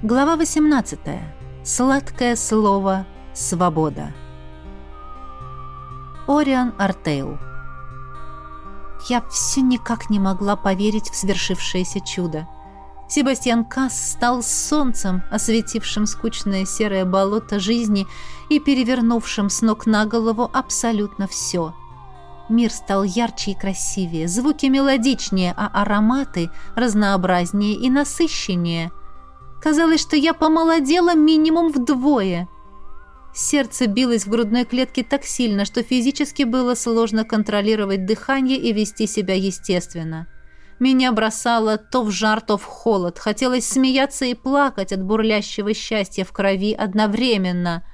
Глава 18. Сладкое слово «Свобода». Ориан Артейл. Я все никак не могла поверить в свершившееся чудо. Себастьян Касс стал солнцем, осветившим скучное серое болото жизни и перевернувшим с ног на голову абсолютно все. Мир стал ярче и красивее, звуки мелодичнее, а ароматы разнообразнее и насыщеннее. Казалось, что я помолодела минимум вдвое. Сердце билось в грудной клетке так сильно, что физически было сложно контролировать дыхание и вести себя естественно. Меня бросало то в жар, то в холод. Хотелось смеяться и плакать от бурлящего счастья в крови одновременно.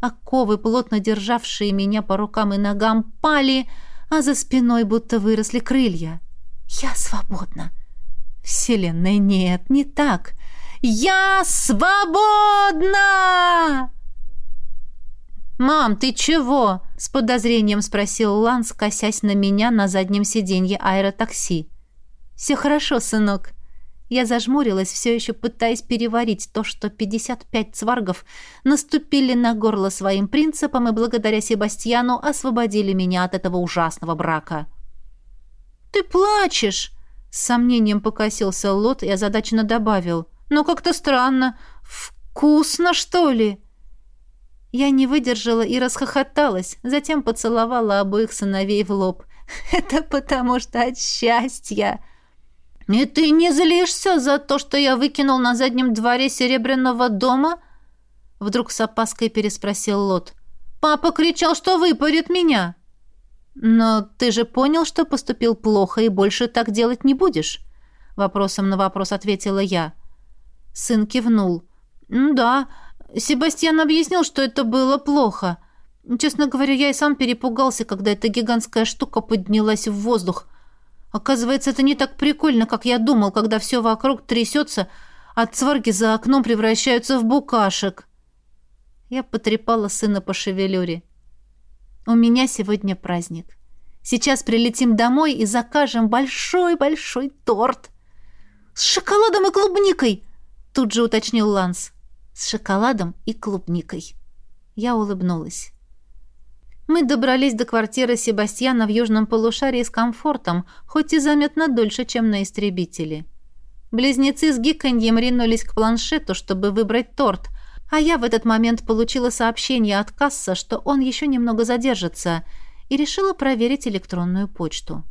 Оковы, плотно державшие меня по рукам и ногам, пали, а за спиной будто выросли крылья. «Я свободна!» «Вселенная, нет, не так!» «Я свободна!» «Мам, ты чего?» — с подозрением спросил Ланс, косясь на меня на заднем сиденье аэротакси. «Все хорошо, сынок». Я зажмурилась, все еще пытаясь переварить то, что 55 цваргов наступили на горло своим принципам и благодаря Себастьяну освободили меня от этого ужасного брака. «Ты плачешь!» — с сомнением покосился Лот и озадаченно добавил. «Но как-то странно. Вкусно, что ли?» Я не выдержала и расхохоталась, затем поцеловала обоих сыновей в лоб. «Это потому что от счастья!» «И ты не злишься за то, что я выкинул на заднем дворе серебряного дома?» Вдруг с опаской переспросил Лот. «Папа кричал, что выпарит меня!» «Но ты же понял, что поступил плохо и больше так делать не будешь?» Вопросом на вопрос ответила я. Сын кивнул. «Да, Себастьян объяснил, что это было плохо. Честно говоря, я и сам перепугался, когда эта гигантская штука поднялась в воздух. Оказывается, это не так прикольно, как я думал, когда все вокруг трясется, а цварги за окном превращаются в букашек. Я потрепала сына по шевелюре. «У меня сегодня праздник. Сейчас прилетим домой и закажем большой-большой торт. С шоколадом и клубникой!» Тут же уточнил Ланс. «С шоколадом и клубникой». Я улыбнулась. Мы добрались до квартиры Себастьяна в южном полушарии с комфортом, хоть и заметно дольше, чем на истребителе. Близнецы с гиканьем ринулись к планшету, чтобы выбрать торт, а я в этот момент получила сообщение от касса, что он еще немного задержится, и решила проверить электронную почту.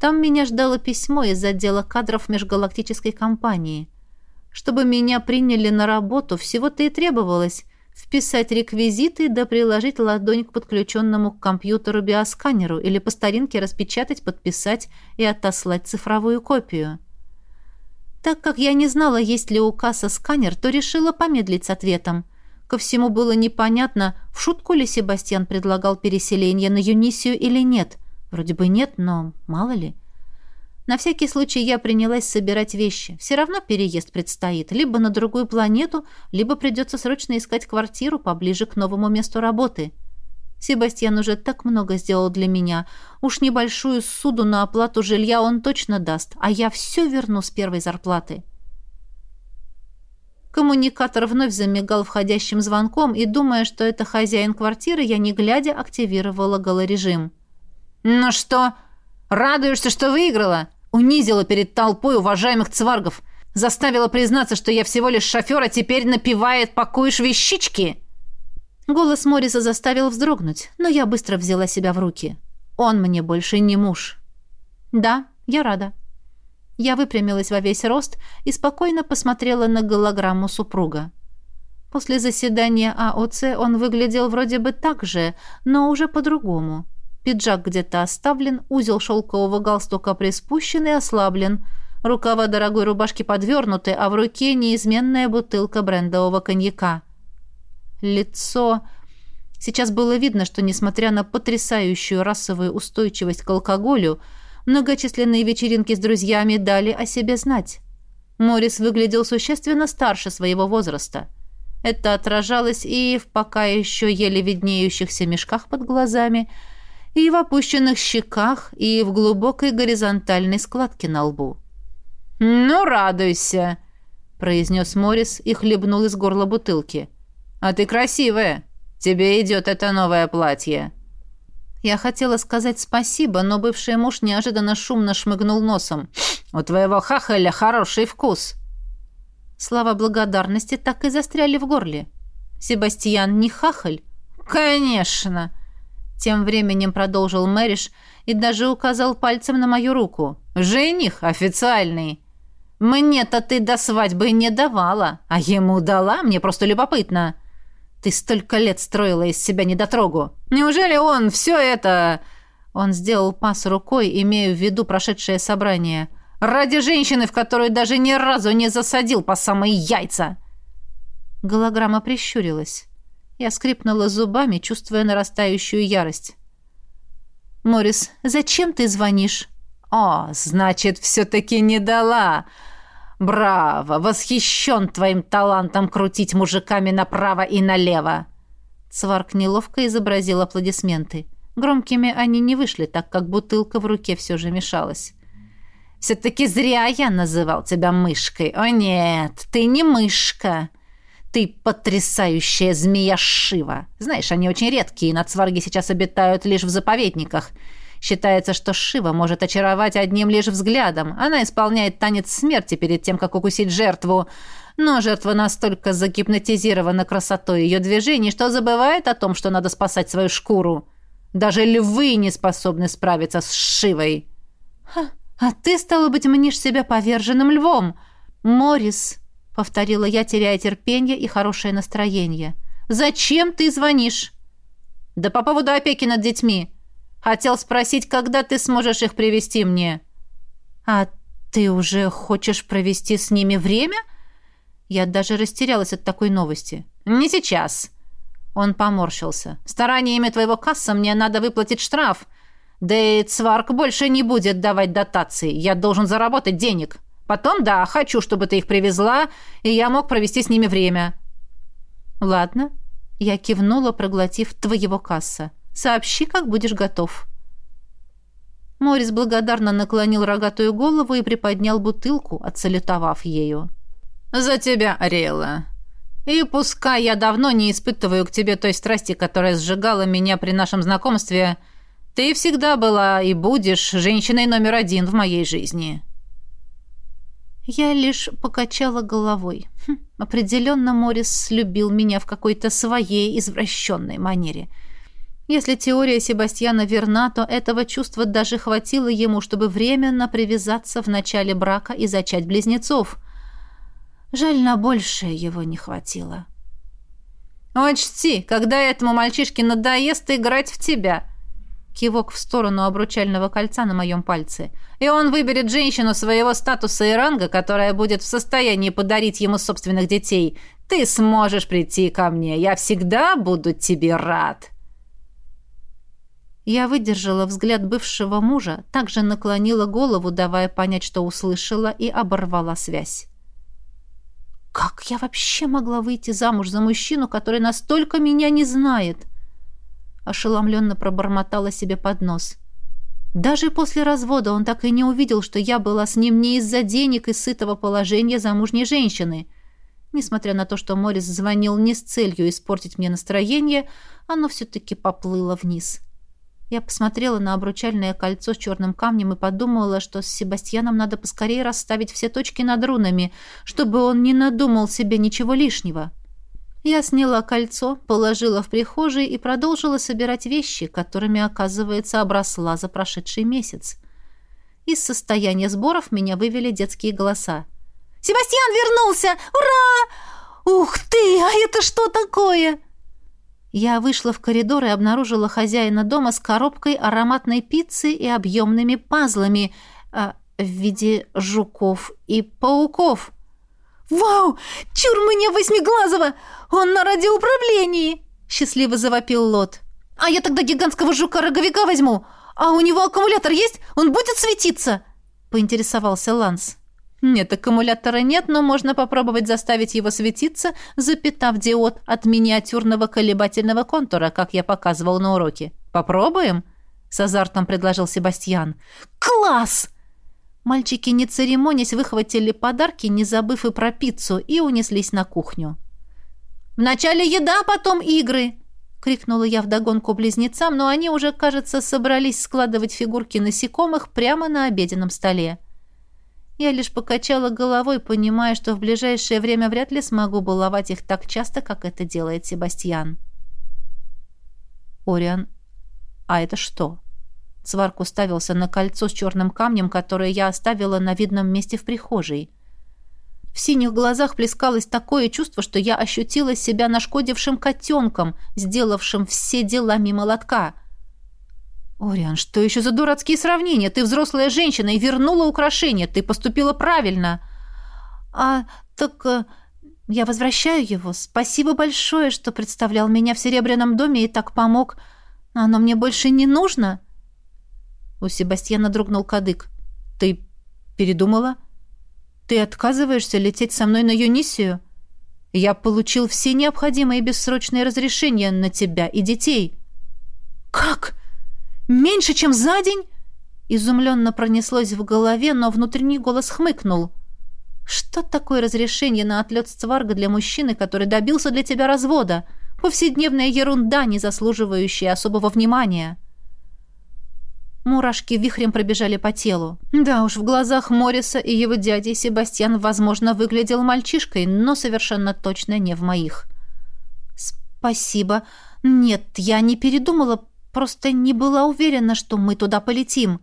Там меня ждало письмо из отдела кадров межгалактической компании. Чтобы меня приняли на работу, всего-то и требовалось вписать реквизиты да приложить ладонь к подключенному к компьютеру биосканеру или по старинке распечатать, подписать и отослать цифровую копию. Так как я не знала, есть ли у касса сканер, то решила помедлить с ответом. Ко всему было непонятно, в шутку ли Себастьян предлагал переселение на Юнисию или нет. Вроде бы нет, но мало ли. На всякий случай я принялась собирать вещи. Все равно переезд предстоит. Либо на другую планету, либо придется срочно искать квартиру поближе к новому месту работы. Себастьян уже так много сделал для меня. Уж небольшую суду на оплату жилья он точно даст, а я все верну с первой зарплаты. Коммуникатор вновь замигал входящим звонком, и, думая, что это хозяин квартиры, я, не глядя, активировала голорежим. «Ну что, радуешься, что выиграла?» Унизила перед толпой уважаемых цваргов. Заставила признаться, что я всего лишь шофер, а теперь напивает «Пакуешь вещички?» Голос Мориса заставил вздрогнуть, но я быстро взяла себя в руки. Он мне больше не муж. Да, я рада. Я выпрямилась во весь рост и спокойно посмотрела на голограмму супруга. После заседания АОЦ он выглядел вроде бы так же, но уже по-другому. Пиджак где-то оставлен, узел шелкового галстука приспущен и ослаблен. Рукава дорогой рубашки подвернуты, а в руке неизменная бутылка брендового коньяка. Лицо... Сейчас было видно, что, несмотря на потрясающую расовую устойчивость к алкоголю, многочисленные вечеринки с друзьями дали о себе знать. Морис выглядел существенно старше своего возраста. Это отражалось и в пока еще еле виднеющихся мешках под глазами, и в опущенных щеках, и в глубокой горизонтальной складке на лбу. «Ну, радуйся!» — произнес Морис и хлебнул из горла бутылки. «А ты красивая! Тебе идет это новое платье!» Я хотела сказать спасибо, но бывший муж неожиданно шумно шмыгнул носом. «У твоего хахаля хороший вкус!» Слова благодарности так и застряли в горле. «Себастьян не хахаль?» «Конечно!» Тем временем продолжил Мэриш и даже указал пальцем на мою руку. «Жених официальный!» «Мне-то ты до свадьбы не давала, а ему дала, мне просто любопытно!» Ты столько лет строила из себя недотрогу. Неужели он все это...» Он сделал пас рукой, имея в виду прошедшее собрание. «Ради женщины, в которую даже ни разу не засадил по самые яйца!» Голограмма прищурилась. Я скрипнула зубами, чувствуя нарастающую ярость. «Морис, зачем ты звонишь?» «О, значит, все-таки не дала!» «Браво! Восхищен твоим талантом крутить мужиками направо и налево!» Цварк неловко изобразил аплодисменты. Громкими они не вышли, так как бутылка в руке все же мешалась. «Все-таки зря я называл тебя мышкой. О нет, ты не мышка. Ты потрясающая змея Шива. Знаешь, они очень редкие, на цварге сейчас обитают лишь в заповедниках. Считается, что Шива может очаровать одним лишь взглядом. Она исполняет танец смерти перед тем, как укусить жертву. Но жертва настолько загипнотизирована красотой ее движений, что забывает о том, что надо спасать свою шкуру. Даже львы не способны справиться с Шивой. «Ха, а ты, стало быть, мнишь себя поверженным львом. Морис, — повторила я, теряя терпение и хорошее настроение. «Зачем ты звонишь?» «Да по поводу опеки над детьми. Хотел спросить, когда ты сможешь их привести мне». «А ты уже хочешь провести с ними время?» Я даже растерялась от такой новости. «Не сейчас». Он поморщился. «Стараниями твоего касса мне надо выплатить штраф. Да и Цварк больше не будет давать дотации. Я должен заработать денег. Потом, да, хочу, чтобы ты их привезла, и я мог провести с ними время». «Ладно». Я кивнула, проглотив твоего касса. Сообщи, как будешь готов». Морис благодарно наклонил рогатую голову и приподнял бутылку, отсалютовав ею. «За тебя, Ариэла. И пускай я давно не испытываю к тебе той страсти, которая сжигала меня при нашем знакомстве, ты всегда была и будешь женщиной номер один в моей жизни». Я лишь покачала головой. Хм, определенно Морис любил меня в какой-то своей извращенной манере – если теория Себастьяна верна, то этого чувства даже хватило ему, чтобы временно привязаться в начале брака и зачать близнецов. Жаль, на большее его не хватило. «Учти, когда этому мальчишке надоест играть в тебя», кивок в сторону обручального кольца на моем пальце, и он выберет женщину своего статуса и ранга, которая будет в состоянии подарить ему собственных детей. Ты сможешь прийти ко мне. Я всегда буду тебе рад. Я выдержала взгляд бывшего мужа, также наклонила голову, давая понять, что услышала, и оборвала связь. Как я вообще могла выйти замуж за мужчину, который настолько меня не знает? Ошеломленно пробормотала себе под нос. Даже после развода он так и не увидел, что я была с ним не из-за денег и сытого положения замужней женщины. Несмотря на то, что Морис звонил не с целью испортить мне настроение, оно все-таки поплыло вниз. — я посмотрела на обручальное кольцо с черным камнем и подумала, что с Себастьяном надо поскорее расставить все точки над рунами, чтобы он не надумал себе ничего лишнего. Я сняла кольцо, положила в прихожей и продолжила собирать вещи, которыми, оказывается, обросла за прошедший месяц. Из состояния сборов меня вывели детские голоса. «Себастьян вернулся! Ура! Ух ты! А это что такое?» Я вышла в коридор и обнаружила хозяина дома с коробкой ароматной пиццы и объемными пазлами а, в виде жуков и пауков. «Вау! Чур мне восьмиглазого! Он на радиоуправлении!» — счастливо завопил Лот. «А я тогда гигантского жука-роговика возьму! А у него аккумулятор есть? Он будет светиться?» — поинтересовался Ланс. Нет, аккумулятора нет, но можно попробовать заставить его светиться, запитав диод от миниатюрного колебательного контура, как я показывал на уроке. Попробуем? С азартом предложил Себастьян. Класс! Мальчики, не церемонясь, выхватили подарки, не забыв и про пиццу, и унеслись на кухню. «Вначале еда, потом игры!» — крикнула я вдогонку близнецам, но они уже, кажется, собрались складывать фигурки насекомых прямо на обеденном столе. Я лишь покачала головой, понимая, что в ближайшее время вряд ли смогу баловать их так часто, как это делает Себастьян. «Ориан, а это что?» Цварк уставился на кольцо с черным камнем, которое я оставила на видном месте в прихожей. В синих глазах плескалось такое чувство, что я ощутила себя нашкодившим котенком, сделавшим все дела мимо лотка. «Ориан, что еще за дурацкие сравнения? Ты взрослая женщина и вернула украшение. Ты поступила правильно». «А, так э, я возвращаю его. Спасибо большое, что представлял меня в Серебряном доме и так помог. Оно мне больше не нужно». У Себастьяна дрогнул кадык. «Ты передумала? Ты отказываешься лететь со мной на Юнисию? Я получил все необходимые бессрочные разрешения на тебя и детей». «Как? Меньше, чем за день?» Изумленно пронеслось в голове, но внутренний голос хмыкнул. «Что такое разрешение на отлет с Цварга для мужчины, который добился для тебя развода? Повседневная ерунда, не заслуживающая особого внимания». Мурашки вихрем пробежали по телу. Да уж, в глазах Морриса и его дяди Себастьян, возможно, выглядел мальчишкой, но совершенно точно не в моих. «Спасибо. Нет, я не передумала, просто не была уверена, что мы туда полетим».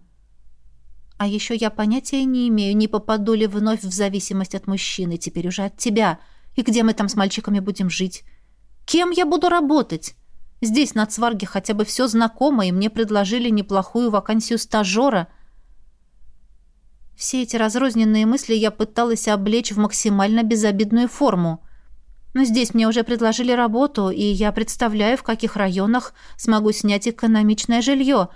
А еще я понятия не имею, не попаду ли вновь в зависимость от мужчины, теперь уже от тебя. И где мы там с мальчиками будем жить? Кем я буду работать? Здесь, на Цварге, хотя бы все знакомо, и мне предложили неплохую вакансию стажера. Все эти разрозненные мысли я пыталась облечь в максимально безобидную форму. Но здесь мне уже предложили работу, и я представляю, в каких районах смогу снять экономичное жилье.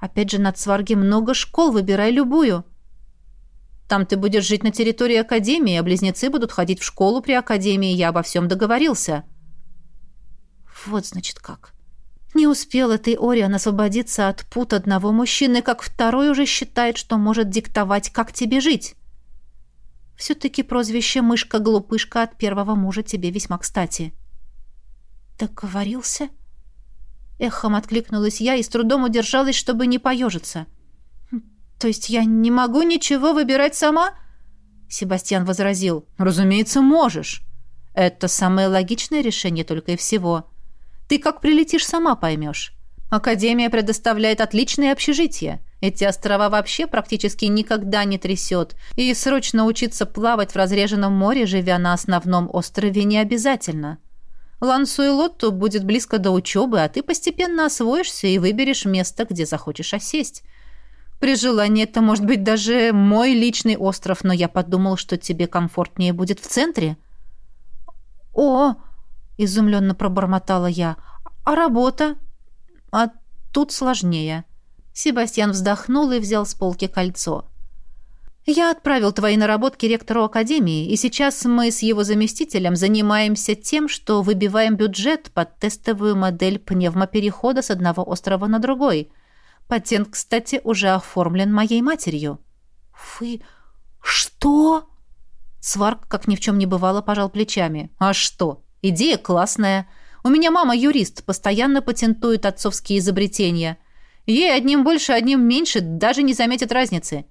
Опять же, на Цварге много школ, выбирай любую. Там ты будешь жить на территории Академии, а близнецы будут ходить в школу при Академии, я обо всем договорился». Вот, значит, как. Не успела ты, Ориан, освободиться от пут одного мужчины, как второй уже считает, что может диктовать, как тебе жить. Все-таки прозвище «мышка-глупышка» от первого мужа тебе весьма кстати. «Договорился?» Эхом откликнулась я и с трудом удержалась, чтобы не поежиться. «То есть я не могу ничего выбирать сама?» Себастьян возразил. «Разумеется, можешь. Это самое логичное решение только и всего. Ты как прилетишь, сама поймешь. Академия предоставляет отличные общежития. Эти острова вообще практически никогда не трясет, и срочно учиться плавать в разреженном море, живя на основном острове, не обязательно. Лансу и Лотту будет близко до учебы, а ты постепенно освоишься и выберешь место, где захочешь осесть. При желании это может быть даже мой личный остров, но я подумал, что тебе комфортнее будет в центре. О, изумленно пробормотала я. А работа? А тут сложнее. Себастьян вздохнул и взял с полки кольцо. Я отправил твои наработки ректору академии, и сейчас мы с его заместителем занимаемся тем, что выбиваем бюджет под тестовую модель пневмоперехода с одного острова на другой. Патент, кстати, уже оформлен моей матерью. Вы что? Сварк, как ни в чем не бывало, пожал плечами. А что? Идея классная. У меня мама юрист, постоянно патентует отцовские изобретения. Ей одним больше, одним меньше, даже не заметит разницы.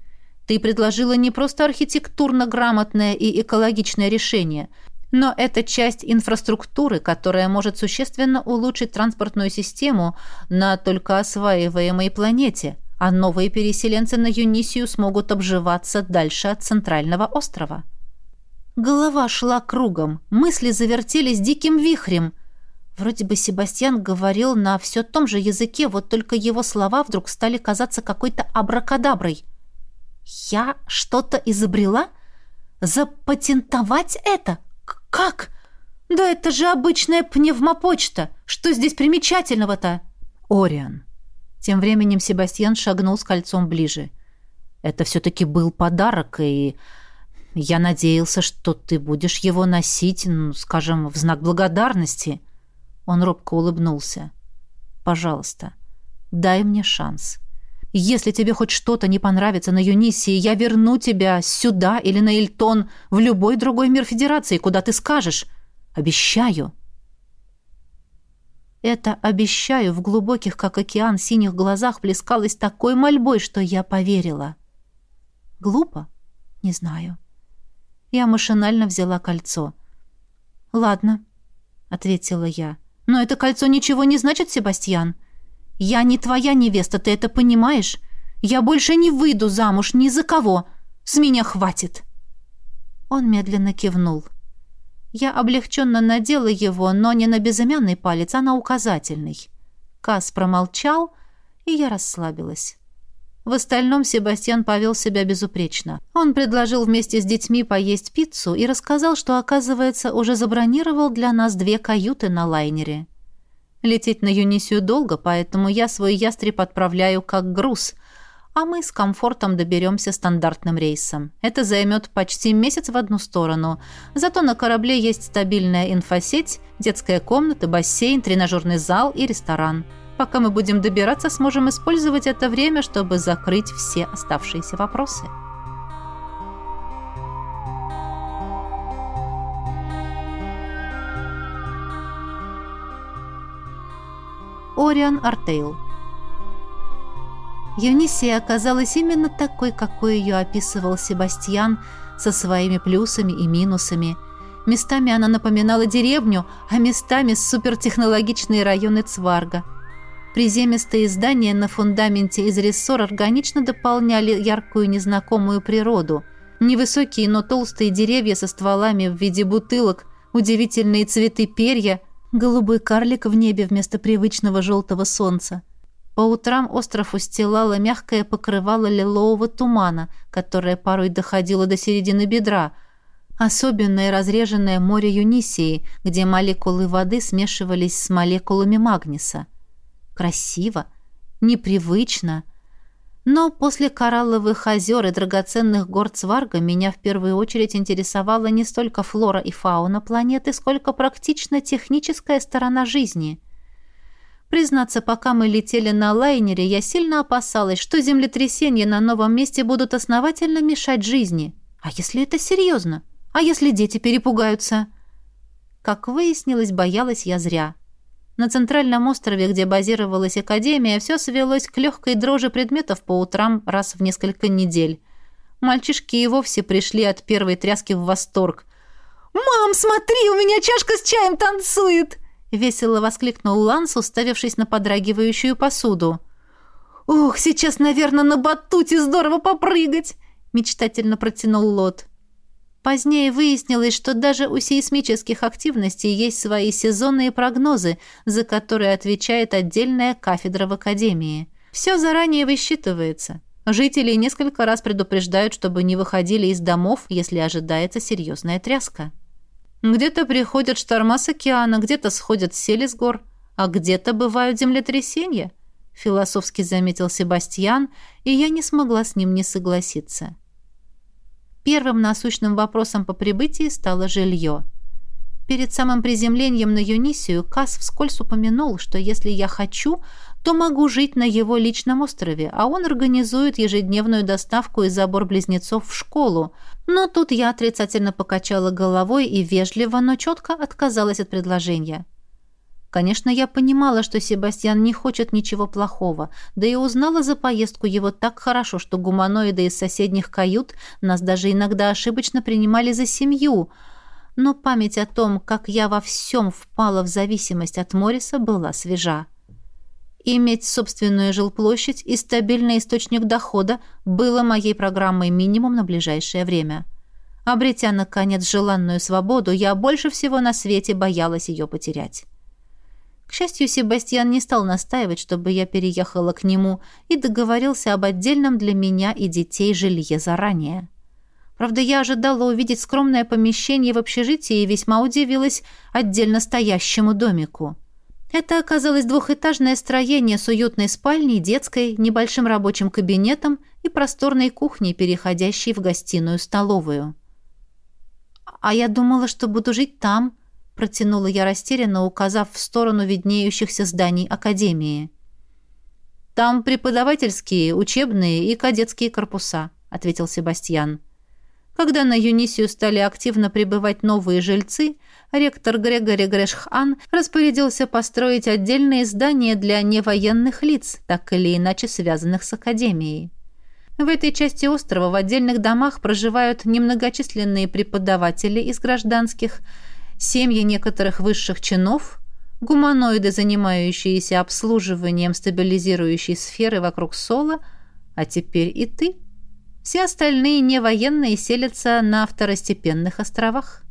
Ты предложила не просто архитектурно грамотное и экологичное решение, но это часть инфраструктуры, которая может существенно улучшить транспортную систему на только осваиваемой планете, а новые переселенцы на Юнисию смогут обживаться дальше от центрального острова. Голова шла кругом, мысли завертелись диким вихрем. Вроде бы Себастьян говорил на все том же языке, вот только его слова вдруг стали казаться какой-то абракадаброй. «Я что-то изобрела? Запатентовать это? Как? Да это же обычная пневмопочта! Что здесь примечательного-то?» «Ориан». Тем временем Себастьян шагнул с кольцом ближе. «Это все-таки был подарок, и...» Я надеялся, что ты будешь его носить, ну, скажем, в знак благодарности. Он робко улыбнулся. Пожалуйста, дай мне шанс. Если тебе хоть что-то не понравится на Юнисии, я верну тебя сюда или на Эльтон, в любой другой мир Федерации, куда ты скажешь. Обещаю». Это «обещаю» в глубоких, как океан, синих глазах плескалось такой мольбой, что я поверила. Глупо? Не знаю. Я машинально взяла кольцо. «Ладно», — ответила я. «Но это кольцо ничего не значит, Себастьян. Я не твоя невеста, ты это понимаешь? Я больше не выйду замуж ни за кого. С меня хватит». Он медленно кивнул. Я облегченно надела его, но не на безымянный палец, а на указательный. Кас промолчал, и я расслабилась. В остальном Себастьян повел себя безупречно. Он предложил вместе с детьми поесть пиццу и рассказал, что, оказывается, уже забронировал для нас две каюты на лайнере. Лететь на Юнисию долго, поэтому я свой ястреб отправляю как груз, а мы с комфортом доберемся стандартным рейсом. Это займет почти месяц в одну сторону. Зато на корабле есть стабильная инфосеть, детская комната, бассейн, тренажерный зал и ресторан – Пока мы будем добираться, сможем использовать это время, чтобы закрыть все оставшиеся вопросы. Ориан Артейл Юнисия оказалась именно такой, какой ее описывал Себастьян, со своими плюсами и минусами. Местами она напоминала деревню, а местами супертехнологичные районы Цварга – Приземистые здания на фундаменте из рессор органично дополняли яркую незнакомую природу. Невысокие, но толстые деревья со стволами в виде бутылок, удивительные цветы перья, голубой карлик в небе вместо привычного желтого солнца. По утрам остров устилало мягкое покрывало лилового тумана, которое порой доходило до середины бедра, особенное разреженное море Юнисии, где молекулы воды смешивались с молекулами магниса красиво, непривычно. Но после коралловых озер и драгоценных гор Цварга меня в первую очередь интересовала не столько флора и фауна планеты, сколько практично техническая сторона жизни. Признаться, пока мы летели на лайнере, я сильно опасалась, что землетрясения на новом месте будут основательно мешать жизни. А если это серьезно? А если дети перепугаются? Как выяснилось, боялась я зря. На центральном острове, где базировалась академия, все свелось к легкой дрожи предметов по утрам раз в несколько недель. Мальчишки и вовсе пришли от первой тряски в восторг. «Мам, смотри, у меня чашка с чаем танцует!» Весело воскликнул Ланс, уставившись на подрагивающую посуду. «Ух, сейчас, наверное, на батуте здорово попрыгать!» мечтательно протянул Лот. Позднее выяснилось, что даже у сейсмических активностей есть свои сезонные прогнозы, за которые отвечает отдельная кафедра в Академии. Все заранее высчитывается. Жители несколько раз предупреждают, чтобы не выходили из домов, если ожидается серьезная тряска. Где-то приходят шторма с океана, где-то сходят сели с гор, а где-то бывают землетрясения, философски заметил Себастьян, и я не смогла с ним не согласиться. Первым насущным вопросом по прибытии стало жилье. Перед самым приземлением на Юнисию Кас вскользь упомянул, что если я хочу, то могу жить на его личном острове, а он организует ежедневную доставку и забор близнецов в школу. Но тут я отрицательно покачала головой и вежливо, но четко отказалась от предложения. Конечно, я понимала, что Себастьян не хочет ничего плохого, да и узнала за поездку его так хорошо, что гуманоиды из соседних кают нас даже иногда ошибочно принимали за семью. Но память о том, как я во всем впала в зависимость от Мориса, была свежа. Иметь собственную жилплощадь и стабильный источник дохода было моей программой минимум на ближайшее время. Обретя, наконец, желанную свободу, я больше всего на свете боялась ее потерять. К счастью, Себастьян не стал настаивать, чтобы я переехала к нему, и договорился об отдельном для меня и детей жилье заранее. Правда, я ожидала увидеть скромное помещение в общежитии и весьма удивилась отдельно стоящему домику. Это оказалось двухэтажное строение с уютной спальней, детской, небольшим рабочим кабинетом и просторной кухней, переходящей в гостиную-столовую. «А я думала, что буду жить там», протянула я растерянно, указав в сторону виднеющихся зданий академии. Там преподавательские, учебные и кадетские корпуса», — ответил Себастьян. Когда на Юнисию стали активно прибывать новые жильцы, ректор Грегори Грешхан распорядился построить отдельные здания для невоенных лиц, так или иначе связанных с Академией. В этой части острова в отдельных домах проживают немногочисленные преподаватели из гражданских, семьи некоторых высших чинов, гуманоиды, занимающиеся обслуживанием стабилизирующей сферы вокруг Сола, а теперь и ты – все остальные невоенные селятся на второстепенных островах.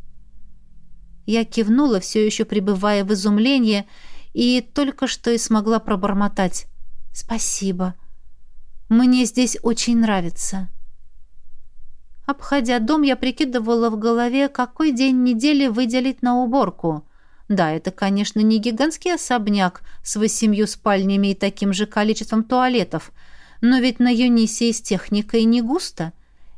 Я кивнула, все еще пребывая в изумлении, и только что и смогла пробормотать. «Спасибо. Мне здесь очень нравится». Обходя дом, я прикидывала в голове, какой день недели выделить на уборку. Да, это, конечно, не гигантский особняк с восемью спальнями и таким же количеством туалетов — но ведь на Юнисии с техникой не густо,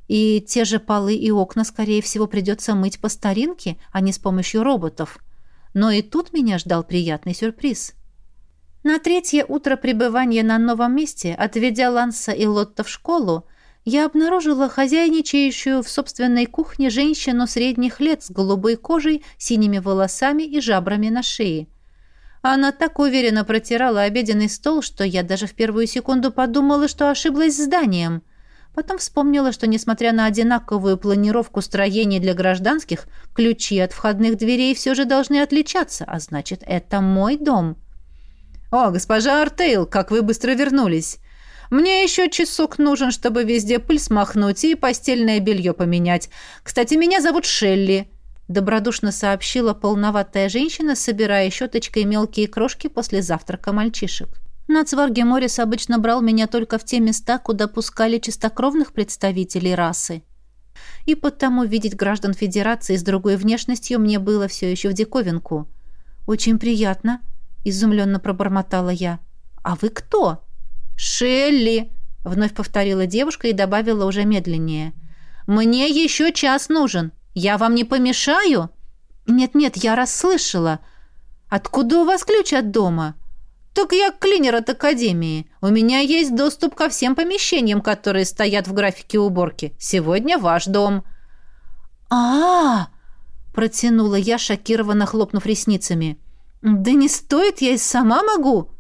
и те же полы и окна, скорее всего, придется мыть по старинке, а не с помощью роботов. Но и тут меня ждал приятный сюрприз. На третье утро пребывания на новом месте, отведя Ланса и Лотта в школу, я обнаружила хозяйничающую в собственной кухне женщину средних лет с голубой кожей, синими волосами и жабрами на шее – она так уверенно протирала обеденный стол, что я даже в первую секунду подумала, что ошиблась зданием. Потом вспомнила, что, несмотря на одинаковую планировку строений для гражданских, ключи от входных дверей все же должны отличаться, а значит, это мой дом. «О, госпожа Артейл, как вы быстро вернулись! Мне еще часок нужен, чтобы везде пыль смахнуть и постельное белье поменять. Кстати, меня зовут Шелли» добродушно сообщила полноватая женщина, собирая щеточкой мелкие крошки после завтрака мальчишек. Нацварги Моррис обычно брал меня только в те места, куда пускали чистокровных представителей расы. И потому видеть граждан Федерации с другой внешностью мне было все еще в диковинку. «Очень приятно», — изумленно пробормотала я. «А вы кто?» «Шелли», — вновь повторила девушка и добавила уже медленнее. «Мне еще час нужен. «Я вам не помешаю?» «Нет-нет, я расслышала. Откуда у вас ключ от дома?» «Так я клинер от академии. У меня есть доступ ко всем помещениям, которые стоят в графике уборки. Сегодня ваш дом». «А-а-а!» протянула я, шокированно хлопнув ресницами. «Да не стоит, я и сама могу».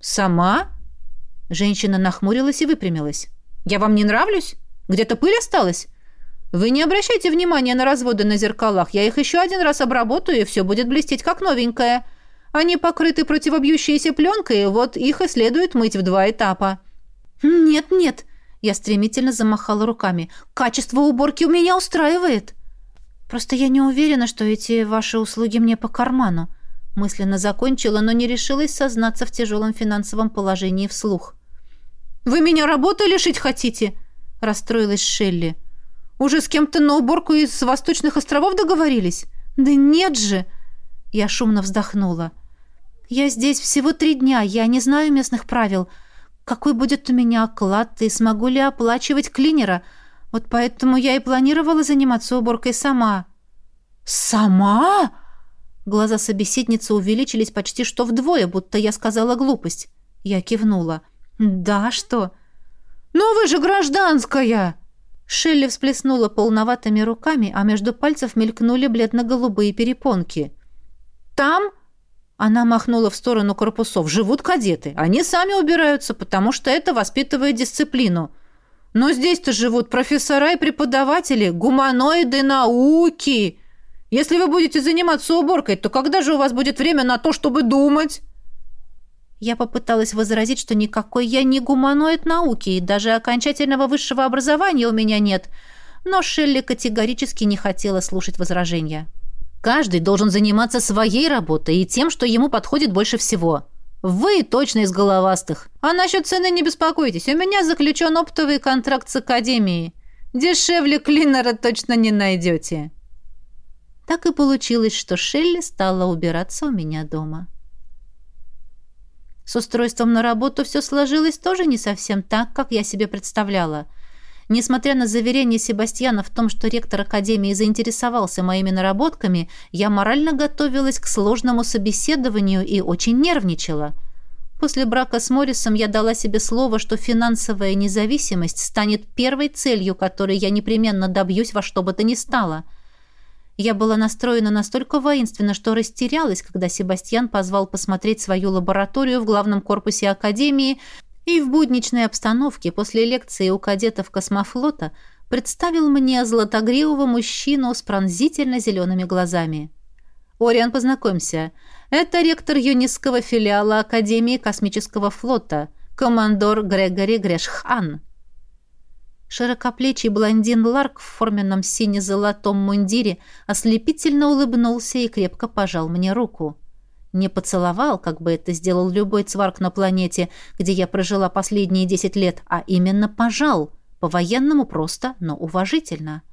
«Сама?» Женщина нахмурилась и выпрямилась. «Я вам не нравлюсь? Где-то пыль осталась? Вы не обращайте внимания на разводы на зеркалах. Я их еще один раз обработаю, и все будет блестеть как новенькое. Они покрыты противобьющейся пленкой, вот их и следует мыть в два этапа». «Нет, нет», — я стремительно замахала руками. «Качество уборки у меня устраивает». «Просто я не уверена, что эти ваши услуги мне по карману». Мысленно закончила, но не решилась сознаться в тяжелом финансовом положении вслух. «Вы меня работы лишить хотите?» — расстроилась Шелли. Уже с кем-то на уборку из Восточных островов договорились? Да нет же!» Я шумно вздохнула. «Я здесь всего три дня, я не знаю местных правил. Какой будет у меня оклад и смогу ли оплачивать клинера? Вот поэтому я и планировала заниматься уборкой сама». «Сама?» Глаза собеседницы увеличились почти что вдвое, будто я сказала глупость. Я кивнула. «Да, что?» «Но вы же гражданская!» Шелли всплеснула полноватыми руками, а между пальцев мелькнули бледно-голубые перепонки. «Там?» Она махнула в сторону корпусов. «Живут кадеты. Они сами убираются, потому что это воспитывает дисциплину. Но здесь-то живут профессора и преподаватели, гуманоиды науки. Если вы будете заниматься уборкой, то когда же у вас будет время на то, чтобы думать?» Я попыталась возразить, что никакой я не гуманоид науки, и даже окончательного высшего образования у меня нет, но Шелли категорически не хотела слушать возражения. «Каждый должен заниматься своей работой и тем, что ему подходит больше всего. Вы точно из головастых. А насчет цены не беспокойтесь, у меня заключен оптовый контракт с Академией. Дешевле клинера точно не найдете». Так и получилось, что Шелли стала убираться у меня дома. С устройством на работу все сложилось тоже не совсем так, как я себе представляла. Несмотря на заверение Себастьяна в том, что ректор Академии заинтересовался моими наработками, я морально готовилась к сложному собеседованию и очень нервничала. После брака с Моррисом я дала себе слово, что финансовая независимость станет первой целью, которой я непременно добьюсь во что бы то ни стало. Я была настроена настолько воинственно, что растерялась, когда Себастьян позвал посмотреть свою лабораторию в главном корпусе Академии и в будничной обстановке после лекции у кадетов космофлота представил мне златогривого мужчину с пронзительно зелеными глазами. «Ориан, познакомься. Это ректор юнистского филиала Академии космического флота, командор Грегори Грешхан». Широкоплечий блондин Ларк в форменном сине-золотом мундире ослепительно улыбнулся и крепко пожал мне руку. Не поцеловал, как бы это сделал любой цварк на планете, где я прожила последние десять лет, а именно пожал. По-военному просто, но уважительно. —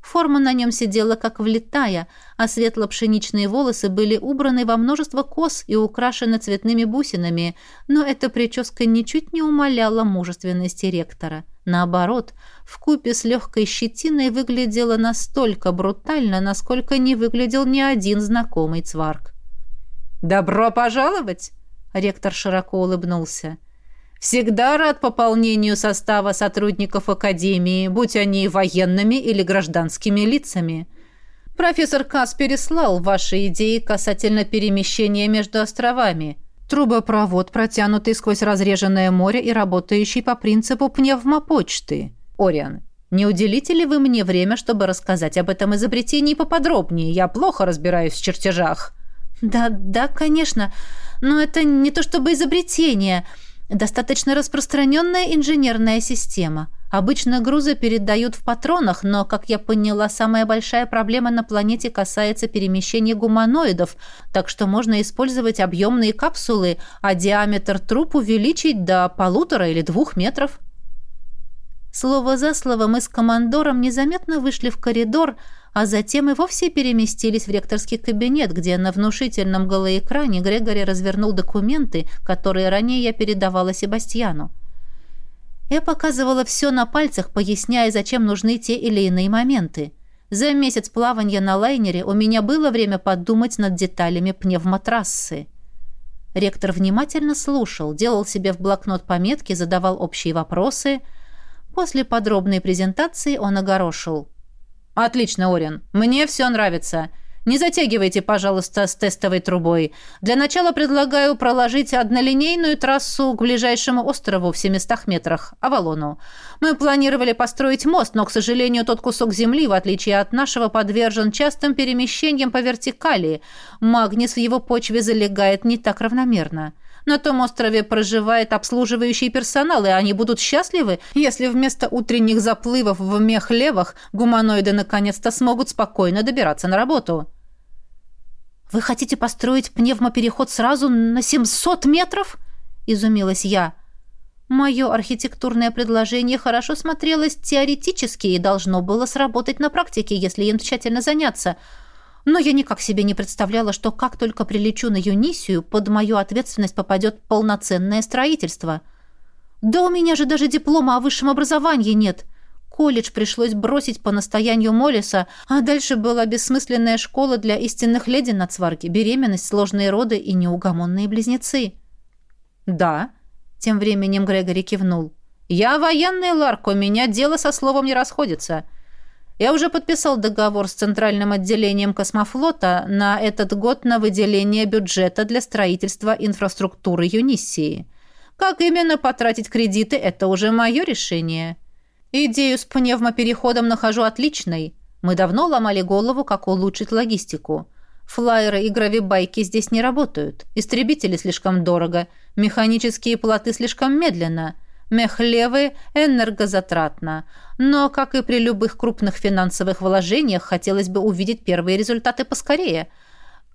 Форма на нем сидела как влитая, а светло-пшеничные волосы были убраны во множество кос и украшены цветными бусинами, но эта прическа ничуть не умаляла мужественности ректора. Наоборот, в купе с легкой щетиной выглядела настолько брутально, насколько не выглядел ни один знакомый цварк. «Добро пожаловать!» — ректор широко улыбнулся. — Всегда рад пополнению состава сотрудников Академии, будь они военными или гражданскими лицами. Профессор Кас переслал ваши идеи касательно перемещения между островами. Трубопровод, протянутый сквозь разреженное море и работающий по принципу пневмопочты. Ориан, не уделите ли вы мне время, чтобы рассказать об этом изобретении поподробнее? Я плохо разбираюсь в чертежах. Да, да, конечно. Но это не то чтобы изобретение – Достаточно распространенная инженерная система. Обычно грузы передают в патронах, но, как я поняла, самая большая проблема на планете касается перемещения гуманоидов, так что можно использовать объемные капсулы, а диаметр труб увеличить до полутора или двух метров. Слово за слово мы с командором незаметно вышли в коридор, а затем и вовсе переместились в ректорский кабинет, где на внушительном голоэкране Грегори развернул документы, которые ранее я передавала Себастьяну. Я показывала все на пальцах, поясняя, зачем нужны те или иные моменты. За месяц плавания на лайнере у меня было время подумать над деталями пневмотрассы. Ректор внимательно слушал, делал себе в блокнот пометки, задавал общие вопросы. После подробной презентации он огорошил – «Отлично, Орин. Мне все нравится. Не затягивайте, пожалуйста, с тестовой трубой. Для начала предлагаю проложить однолинейную трассу к ближайшему острову в 700 метрах, Авалону. Мы планировали построить мост, но, к сожалению, тот кусок земли, в отличие от нашего, подвержен частым перемещениям по вертикали. Магнис в его почве залегает не так равномерно. На том острове проживает обслуживающий персонал, и они будут счастливы, если вместо утренних заплывов в мехлевах гуманоиды наконец-то смогут спокойно добираться на работу. «Вы хотите построить пневмопереход сразу на 700 метров?» – изумилась я. Мое архитектурное предложение хорошо смотрелось теоретически и должно было сработать на практике, если им тщательно заняться – но я никак себе не представляла, что как только прилечу на Юнисию, под мою ответственность попадет полноценное строительство. Да у меня же даже диплома о высшем образовании нет. Колледж пришлось бросить по настоянию Моллиса, а дальше была бессмысленная школа для истинных леди на Цварге, беременность, сложные роды и неугомонные близнецы. «Да», — тем временем Грегори кивнул. «Я военный, Ларк, у меня дело со словом не расходится». Я уже подписал договор с Центральным отделением космофлота на этот год на выделение бюджета для строительства инфраструктуры Юниссии. Как именно потратить кредиты – это уже мое решение. Идею с пневмопереходом нахожу отличной. Мы давно ломали голову, как улучшить логистику. Флайеры и гравибайки здесь не работают. Истребители слишком дорого. Механические плоты слишком медленно – Мехлевы энергозатратно. Но, как и при любых крупных финансовых вложениях, хотелось бы увидеть первые результаты поскорее.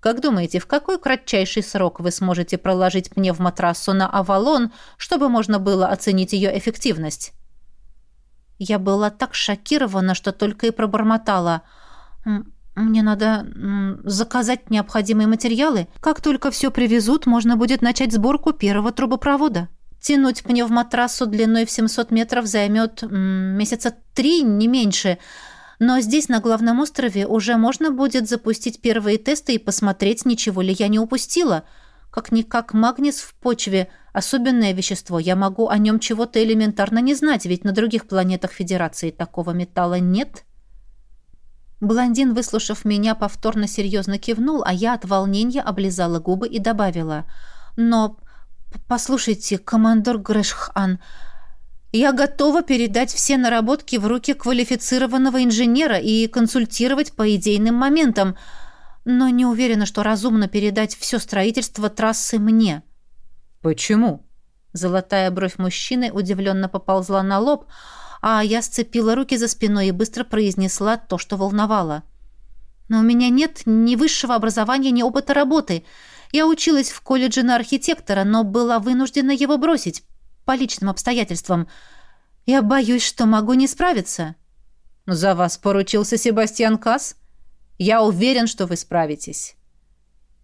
Как думаете, в какой кратчайший срок вы сможете проложить пневмотрассу на Авалон, чтобы можно было оценить ее эффективность? Я была так шокирована, что только и пробормотала. «Мне надо заказать необходимые материалы. Как только все привезут, можно будет начать сборку первого трубопровода». Тянуть пневмотрассу длиной в 700 метров займет м, месяца три, не меньше. Но здесь, на главном острове, уже можно будет запустить первые тесты и посмотреть, ничего ли я не упустила. Как-никак магнис в почве – Особенное вещество, я могу о нем чего-то элементарно не знать, ведь на других планетах Федерации такого металла нет. Блондин, выслушав меня, повторно серьезно кивнул, а я от волнения облизала губы и добавила. «Но, послушайте, командор Грэшхан, я готова передать все наработки в руки квалифицированного инженера и консультировать по идейным моментам, но не уверена, что разумно передать все строительство трассы мне». «Почему?» Золотая бровь мужчины удивленно поползла на лоб, а я сцепила руки за спиной и быстро произнесла то, что волновало. «Но у меня нет ни высшего образования, ни опыта работы. Я училась в колледже на архитектора, но была вынуждена его бросить по личным обстоятельствам. Я боюсь, что могу не справиться». «За вас поручился Себастьян Касс? Я уверен, что вы справитесь».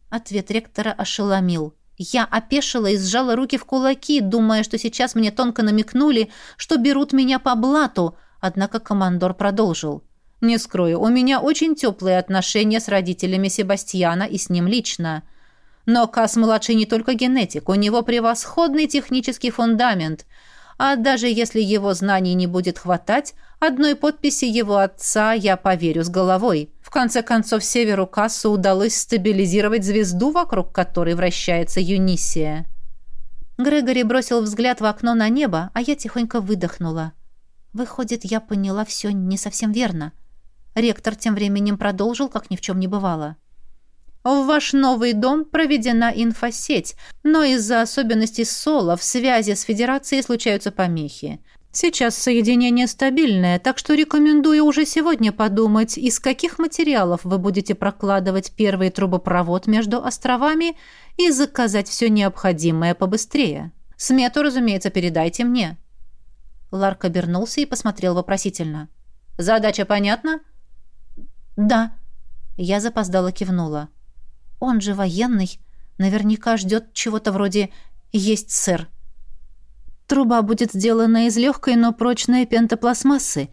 Ответ ректора ошеломил. Я опешила и сжала руки в кулаки, думая, что сейчас мне тонко намекнули, что берут меня по блату, однако командор продолжил. «Не скрою, у меня очень теплые отношения с родителями Себастьяна и с ним лично. Но Кас-младший не только генетик, у него превосходный технический фундамент – а даже если его знаний не будет хватать, одной подписи его отца я поверю с головой. В конце концов, Северу Кассу удалось стабилизировать звезду, вокруг которой вращается Юнисия. Грегори бросил взгляд в окно на небо, а я тихонько выдохнула. Выходит, я поняла все не совсем верно. Ректор тем временем продолжил, как ни в чем не бывало. В ваш новый дом проведена инфосеть, но из-за особенностей СОЛа в связи с Федерацией случаются помехи. Сейчас соединение стабильное, так что рекомендую уже сегодня подумать, из каких материалов вы будете прокладывать первый трубопровод между островами и заказать все необходимое побыстрее. Смету, разумеется, передайте мне». Ларк обернулся и посмотрел вопросительно. «Задача понятна?» «Да». Я запоздала кивнула. Он же военный. Наверняка ждет чего-то вроде «Есть, сэр». Труба будет сделана из легкой, но прочной пентопластмассы.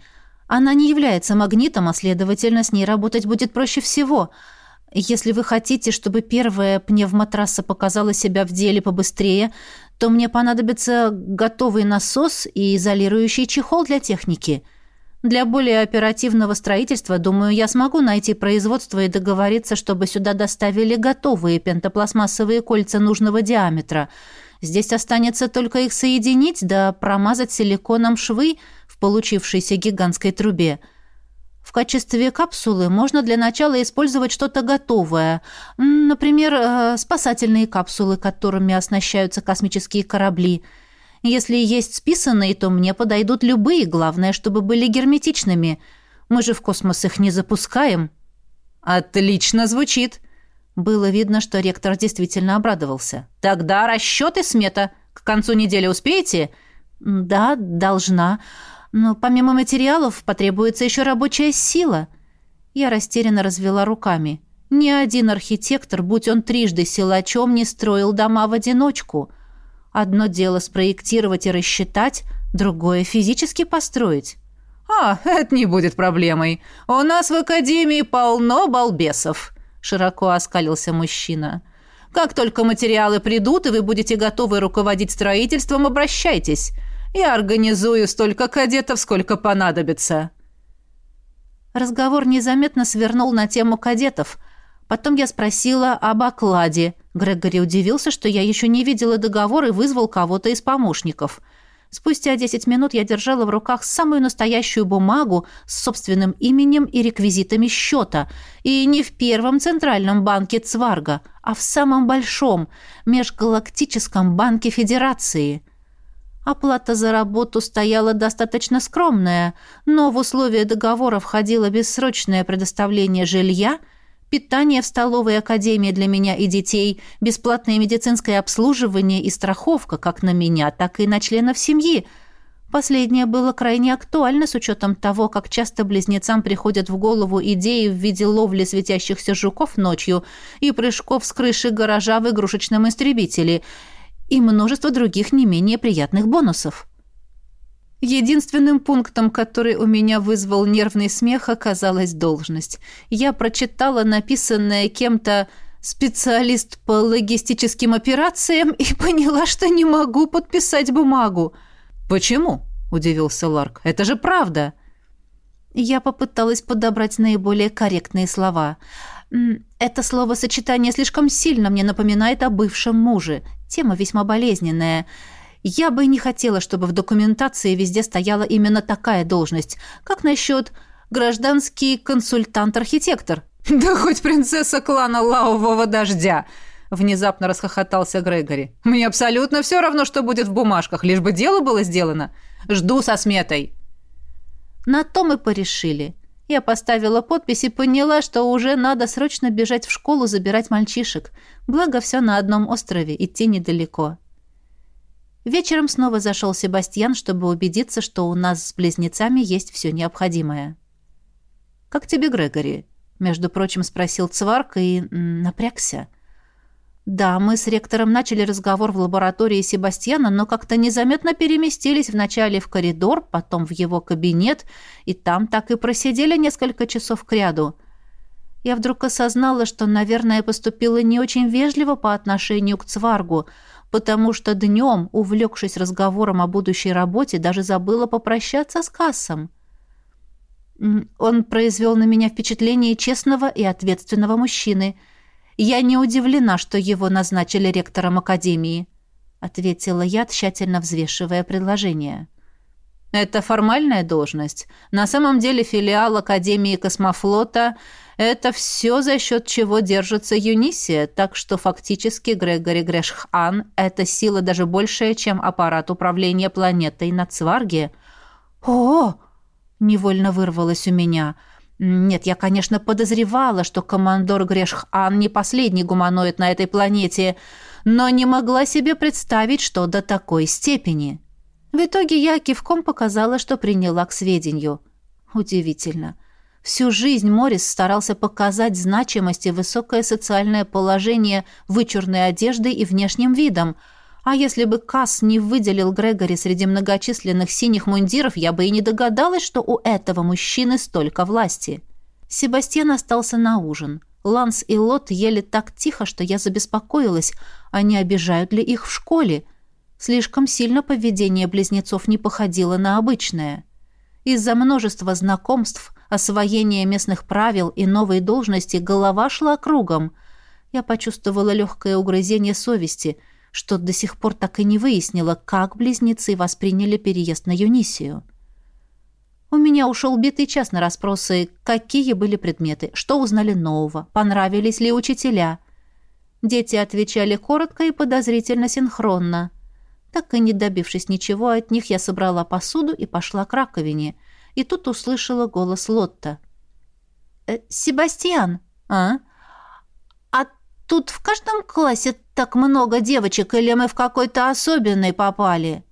Она не является магнитом, а, следовательно, с ней работать будет проще всего. Если вы хотите, чтобы первая пневмотрасса показала себя в деле побыстрее, то мне понадобится готовый насос и изолирующий чехол для техники – для более оперативного строительства, думаю, я смогу найти производство и договориться, чтобы сюда доставили готовые пентопластмассовые кольца нужного диаметра. Здесь останется только их соединить да промазать силиконом швы в получившейся гигантской трубе. В качестве капсулы можно для начала использовать что-то готовое. Например, э, спасательные капсулы, которыми оснащаются космические корабли – если есть списанные, то мне подойдут любые, главное, чтобы были герметичными. Мы же в космос их не запускаем». «Отлично звучит!» Было видно, что ректор действительно обрадовался. «Тогда расчеты, смета. К концу недели успеете?» «Да, должна. Но помимо материалов потребуется еще рабочая сила». Я растерянно развела руками. Ни один архитектор, будь он трижды силачом, не строил дома в одиночку. Одно дело спроектировать и рассчитать, другое физически построить. «А, это не будет проблемой. У нас в академии полно балбесов», — широко оскалился мужчина. «Как только материалы придут, и вы будете готовы руководить строительством, обращайтесь. Я организую столько кадетов, сколько понадобится». Разговор незаметно свернул на тему кадетов. Потом я спросила об окладе — Грегори удивился, что я еще не видела договор и вызвал кого-то из помощников. Спустя десять минут я держала в руках самую настоящую бумагу с собственным именем и реквизитами счета. И не в первом центральном банке Цварга, а в самом большом, межгалактическом банке Федерации. Оплата за работу стояла достаточно скромная, но в условия договора входило бессрочное предоставление жилья – питание в столовой академии для меня и детей, бесплатное медицинское обслуживание и страховка как на меня, так и на членов семьи. Последнее было крайне актуально с учетом того, как часто близнецам приходят в голову идеи в виде ловли светящихся жуков ночью и прыжков с крыши гаража в игрушечном истребителе и множество других не менее приятных бонусов. Единственным пунктом, который у меня вызвал нервный смех, оказалась должность. Я прочитала написанное кем-то специалист по логистическим операциям и поняла, что не могу подписать бумагу. Почему? удивился Ларк. Это же правда. Я попыталась подобрать наиболее корректные слова. Это словосочетание слишком сильно мне напоминает о бывшем муже. Тема весьма болезненная. Я бы не хотела, чтобы в документации везде стояла именно такая должность. Как насчет гражданский консультант-архитектор? Да хоть принцесса клана лавового дождя. Внезапно расхохотался Грегори. Мне абсолютно все равно, что будет в бумажках, лишь бы дело было сделано. Жду со сметой. На то мы порешили. Я поставила подпись и поняла, что уже надо срочно бежать в школу забирать мальчишек. Благо, все на одном острове, идти недалеко. Вечером снова зашел Себастьян, чтобы убедиться, что у нас с близнецами есть все необходимое. «Как тебе, Грегори?» — между прочим, спросил Цварк и напрягся. Да, мы с ректором начали разговор в лаборатории Себастьяна, но как-то незаметно переместились вначале в коридор, потом в его кабинет, и там так и просидели несколько часов кряду. Я вдруг осознала, что, наверное, поступила не очень вежливо по отношению к Цваргу, потому что днем, увлекшись разговором о будущей работе, даже забыла попрощаться с Кассом. Он произвел на меня впечатление честного и ответственного мужчины – я не удивлена, что его назначили ректором академии, ответила я, тщательно взвешивая предложение. Это формальная должность. На самом деле филиал Академии космофлота – это все за счет чего держится Юнисия, так что фактически Грегори Грешхан – это сила даже большая, чем аппарат управления планетой на Цварге. «О!» – невольно вырвалось у меня – нет, я, конечно, подозревала, что командор Грешхан не последний гуманоид на этой планете, но не могла себе представить, что до такой степени. В итоге я кивком показала, что приняла к сведению. Удивительно. Всю жизнь Морис старался показать значимость и высокое социальное положение вычурной одеждой и внешним видом – а если бы Касс не выделил Грегори среди многочисленных синих мундиров, я бы и не догадалась, что у этого мужчины столько власти. Себастьян остался на ужин. Ланс и Лот ели так тихо, что я забеспокоилась, а не обижают ли их в школе. Слишком сильно поведение близнецов не походило на обычное. Из-за множества знакомств, освоения местных правил и новой должности голова шла кругом. Я почувствовала легкое угрызение совести – что до сих пор так и не выяснила, как близнецы восприняли переезд на Юнисию. У меня ушел битый час на расспросы, какие были предметы, что узнали нового, понравились ли учителя. Дети отвечали коротко и подозрительно синхронно. Так и не добившись ничего от них, я собрала посуду и пошла к раковине. И тут услышала голос Лотта. «Э, «Себастьян!» «А?» «А тут в каждом классе так много девочек, или мы в какой-то особенный попали?»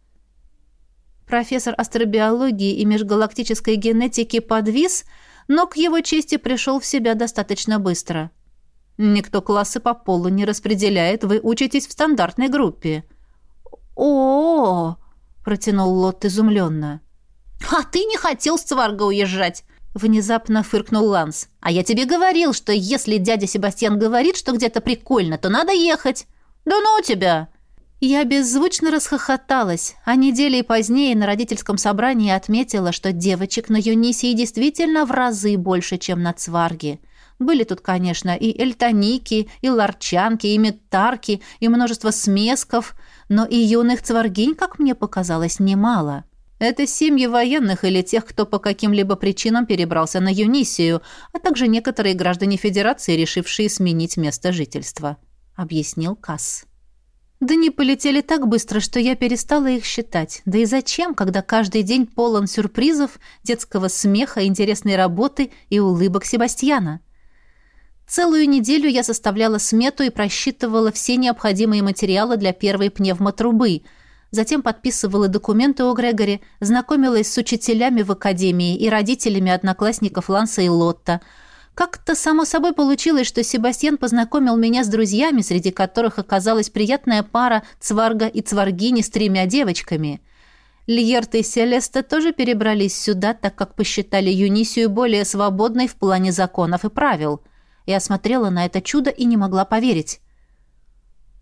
Профессор астробиологии и межгалактической генетики подвис, но к его чести пришел в себя достаточно быстро. «Никто классы по полу не распределяет, вы учитесь в стандартной группе». «О-о-о!» — протянул Лот изумленно. «А ты не хотел с Цварга уезжать!» Внезапно фыркнул Ланс. «А я тебе говорил, что если дядя Себастьян говорит, что где-то прикольно, то надо ехать!» «Да ну тебя!» Я беззвучно расхохоталась, а недели позднее на родительском собрании отметила, что девочек на Юнисии действительно в разы больше, чем на Цварге. Были тут, конечно, и эльтоники, и ларчанки, и метарки, и множество смесков, но и юных цваргинь, как мне показалось, немало. Это семьи военных или тех, кто по каким-либо причинам перебрался на Юнисию, а также некоторые граждане Федерации, решившие сменить место жительства объяснил Касс. Да не полетели так быстро, что я перестала их считать. Да и зачем, когда каждый день полон сюрпризов, детского смеха, интересной работы и улыбок Себастьяна? Целую неделю я составляла смету и просчитывала все необходимые материалы для первой пневмотрубы. Затем подписывала документы о Грегоре, знакомилась с учителями в академии и родителями одноклассников Ланса и Лотта – как-то само собой получилось, что Себастьян познакомил меня с друзьями, среди которых оказалась приятная пара Цварга и Цваргини с тремя девочками. Льерт и Селеста тоже перебрались сюда, так как посчитали Юнисию более свободной в плане законов и правил. Я смотрела на это чудо и не могла поверить.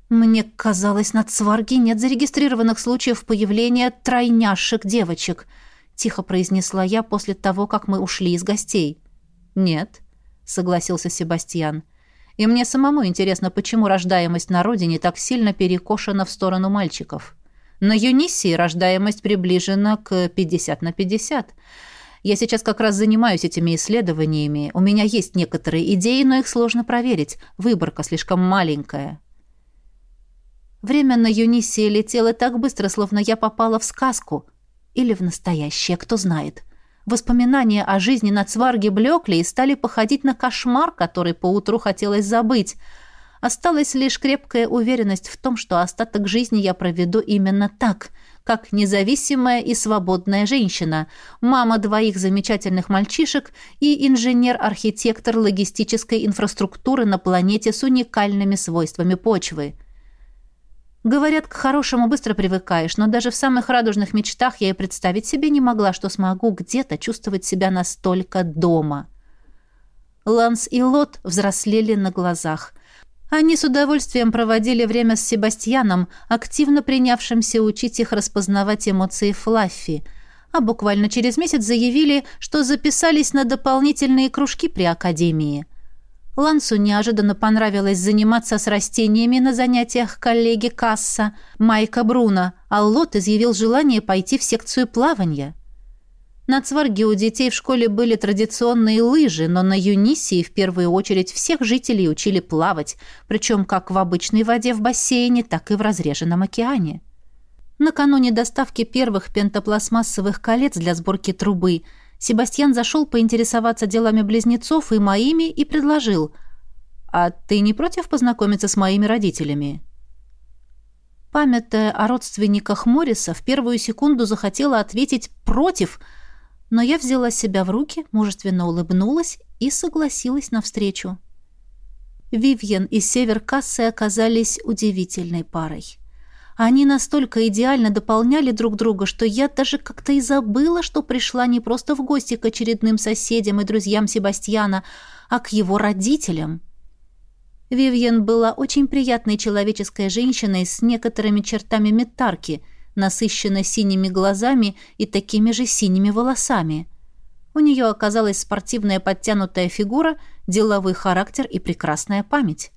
Мне казалось, на Цварге нет зарегистрированных случаев появления тройняшек девочек, тихо произнесла я после того, как мы ушли из гостей. Нет, согласился Себастьян. И мне самому интересно, почему рождаемость на родине так сильно перекошена в сторону мальчиков. На Юнисии рождаемость приближена к 50 на 50. Я сейчас как раз занимаюсь этими исследованиями. У меня есть некоторые идеи, но их сложно проверить. Выборка слишком маленькая. Время на Юнисии летело так быстро, словно я попала в сказку. Или в настоящее, кто знает. Воспоминания о жизни на Цварге блекли и стали походить на кошмар, который поутру хотелось забыть — Осталась лишь крепкая уверенность в том, что остаток жизни я проведу именно так, как независимая и свободная женщина, мама двоих замечательных мальчишек и инженер-архитектор логистической инфраструктуры на планете с уникальными свойствами почвы. Говорят, к хорошему быстро привыкаешь, но даже в самых радужных мечтах я и представить себе не могла, что смогу где-то чувствовать себя настолько дома. Ланс и Лот взрослели на глазах – они с удовольствием проводили время с Себастьяном, активно принявшимся учить их распознавать эмоции Флаффи, а буквально через месяц заявили, что записались на дополнительные кружки при Академии. Лансу неожиданно понравилось заниматься с растениями на занятиях коллеги Касса, Майка Бруно, а Лот изъявил желание пойти в секцию плавания – на Цварге у детей в школе были традиционные лыжи, но на Юнисии в первую очередь всех жителей учили плавать, причем как в обычной воде в бассейне, так и в разреженном океане. Накануне доставки первых пентопластмассовых колец для сборки трубы Себастьян зашел поинтересоваться делами близнецов и моими и предложил «А ты не против познакомиться с моими родителями?» Памятая о родственниках Морриса, в первую секунду захотела ответить «против», но я взяла себя в руки, мужественно улыбнулась и согласилась на встречу. Вивьен и Север Кассы оказались удивительной парой. Они настолько идеально дополняли друг друга, что я даже как-то и забыла, что пришла не просто в гости к очередным соседям и друзьям Себастьяна, а к его родителям. Вивьен была очень приятной человеческой женщиной с некоторыми чертами метарки – насыщенно синими глазами и такими же синими волосами. У нее оказалась спортивная подтянутая фигура, деловой характер и прекрасная память.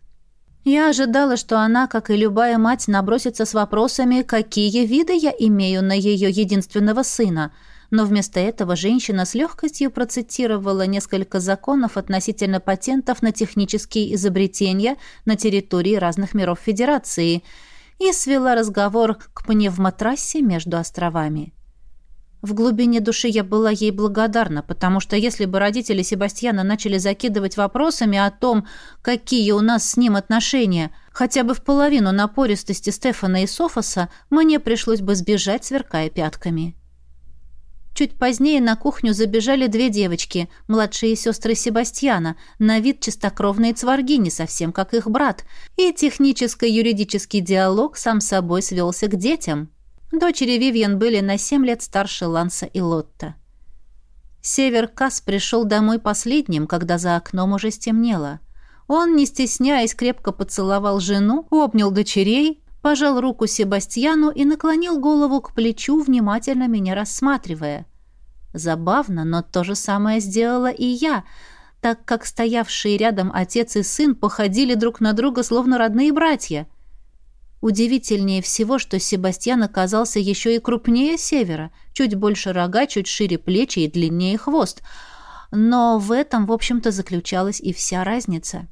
Я ожидала, что она, как и любая мать, набросится с вопросами, какие виды я имею на ее единственного сына, но вместо этого женщина с легкостью процитировала несколько законов относительно патентов на технические изобретения на территории разных миров Федерации – и свела разговор к пневмотрассе между островами. В глубине души я была ей благодарна, потому что если бы родители Себастьяна начали закидывать вопросами о том, какие у нас с ним отношения, хотя бы в половину напористости Стефана и Софоса, мне пришлось бы сбежать, сверкая пятками. Чуть позднее на кухню забежали две девочки, младшие сестры Себастьяна, на вид чистокровные цваргини, совсем как их брат, и техническо-юридический диалог сам собой свелся к детям. Дочери Вивьен были на семь лет старше Ланса и Лотта. Север Кас пришел домой последним, когда за окном уже стемнело. Он, не стесняясь, крепко поцеловал жену, обнял дочерей, пожал руку Себастьяну и наклонил голову к плечу, внимательно меня рассматривая. Забавно, но то же самое сделала и я, так как стоявшие рядом отец и сын походили друг на друга, словно родные братья. Удивительнее всего, что Себастьян оказался еще и крупнее Севера, чуть больше рога, чуть шире плечи и длиннее хвост. Но в этом, в общем-то, заключалась и вся разница.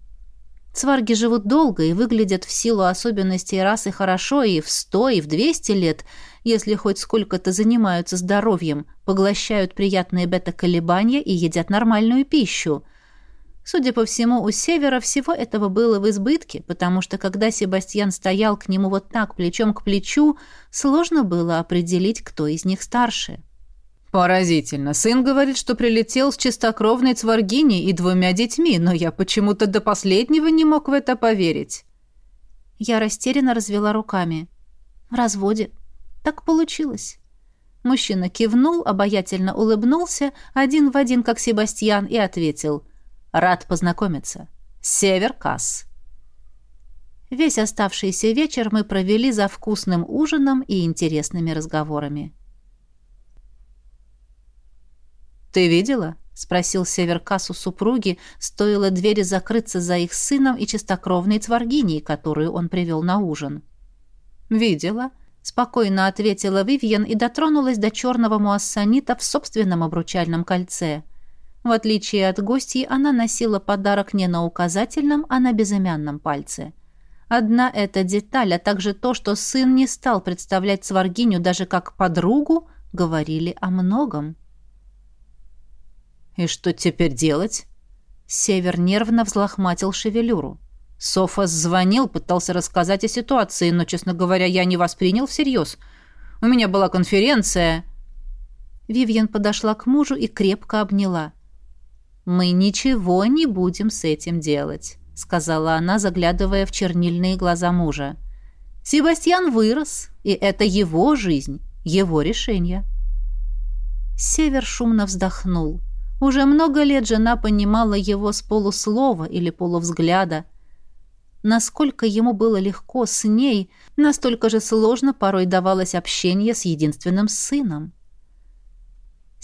Цварги живут долго и выглядят в силу особенностей расы хорошо и в сто, и в двести лет, если хоть сколько-то занимаются здоровьем, поглощают приятные бета-колебания и едят нормальную пищу. Судя по всему, у Севера всего этого было в избытке, потому что когда Себастьян стоял к нему вот так, плечом к плечу, сложно было определить, кто из них старше. Поразительно. Сын говорит, что прилетел с чистокровной цваргиней и двумя детьми, но я почему-то до последнего не мог в это поверить. Я растерянно развела руками. В разводе. Так получилось. Мужчина кивнул, обаятельно улыбнулся, один в один, как Себастьян, и ответил. «Рад познакомиться. Север Касс. Весь оставшийся вечер мы провели за вкусным ужином и интересными разговорами. «Ты видела?» — спросил Северкас у супруги, стоило двери закрыться за их сыном и чистокровной цваргиней, которую он привел на ужин. «Видела», — спокойно ответила Вивьен и дотронулась до черного муассанита в собственном обручальном кольце. В отличие от гостей, она носила подарок не на указательном, а на безымянном пальце. Одна эта деталь, а также то, что сын не стал представлять Сваргиню даже как подругу, говорили о многом. «И что теперь делать?» Север нервно взлохматил шевелюру. Софас звонил, пытался рассказать о ситуации, но, честно говоря, я не воспринял всерьез. У меня была конференция. Вивьен подошла к мужу и крепко обняла. «Мы ничего не будем с этим делать», — сказала она, заглядывая в чернильные глаза мужа. «Себастьян вырос, и это его жизнь, его решение». Север шумно вздохнул. Уже много лет жена понимала его с полуслова или полувзгляда. Насколько ему было легко с ней, настолько же сложно порой давалось общение с единственным сыном.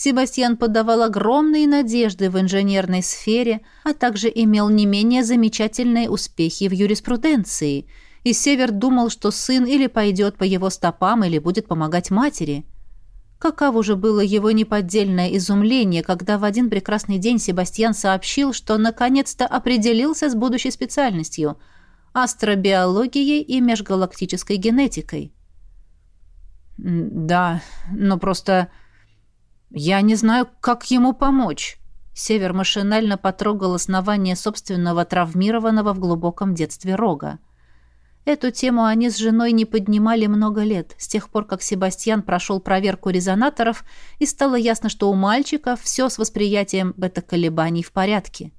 Себастьян подавал огромные надежды в инженерной сфере, а также имел не менее замечательные успехи в юриспруденции, и Север думал, что сын или пойдет по его стопам, или будет помогать матери – Каково же было его неподдельное изумление, когда в один прекрасный день Себастьян сообщил, что наконец-то определился с будущей специальностью – астробиологией и межгалактической генетикой. «Да, но просто я не знаю, как ему помочь». Север машинально потрогал основание собственного травмированного в глубоком детстве рога. Эту тему они с женой не поднимали много лет, с тех пор, как Себастьян прошел проверку резонаторов, и стало ясно, что у мальчика все с восприятием бета-колебаний в порядке.